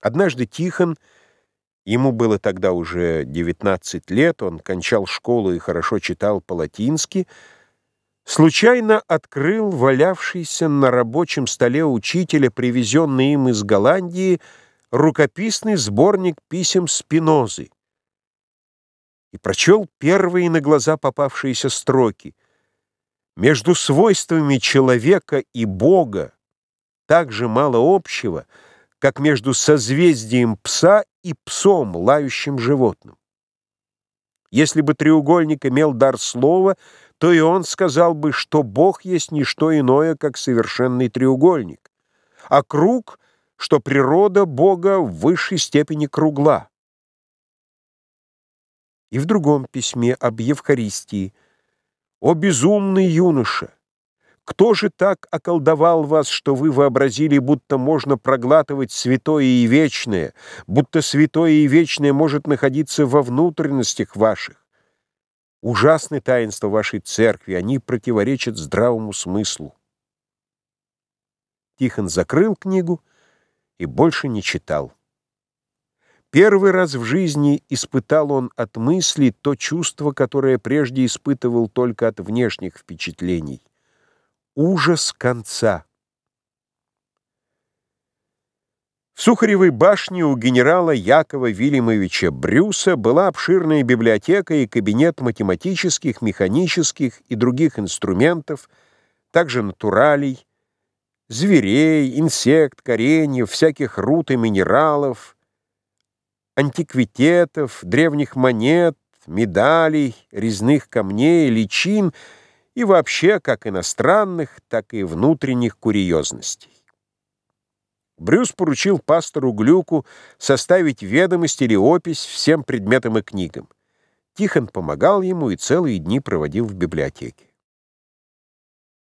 Однажды Тихон, ему было тогда уже 19 лет, он кончал школу и хорошо читал по-латински, случайно открыл валявшийся на рабочем столе учителя, привезенный им из Голландии, рукописный сборник писем Спинозы и прочел первые на глаза попавшиеся строки. Между свойствами человека и Бога так же мало общего — как между созвездием пса и псом, лающим животным. Если бы треугольник имел дар слова, то и он сказал бы, что Бог есть не что иное, как совершенный треугольник, а круг, что природа Бога в высшей степени кругла. И в другом письме об Евхаристии «О безумный юноша! Кто же так околдовал вас, что вы вообразили, будто можно проглатывать святое и вечное, будто святое и вечное может находиться во внутренностях ваших? Ужасны таинства вашей церкви, они противоречат здравому смыслу. Тихон закрыл книгу и больше не читал. Первый раз в жизни испытал он от мысли то чувство, которое прежде испытывал только от внешних впечатлений ужас конца. В Сухаревой башне у генерала Якова Вильямовича Брюса была обширная библиотека и кабинет математических, механических и других инструментов, также натуралей, зверей, инсект, кореньев, всяких руд и минералов, антиквитетов, древних монет, медалей, резных камней, личин — и вообще как иностранных, так и внутренних курьезностей. Брюс поручил пастору Глюку составить ведомость или опись всем предметам и книгам. Тихон помогал ему и целые дни проводил в библиотеке.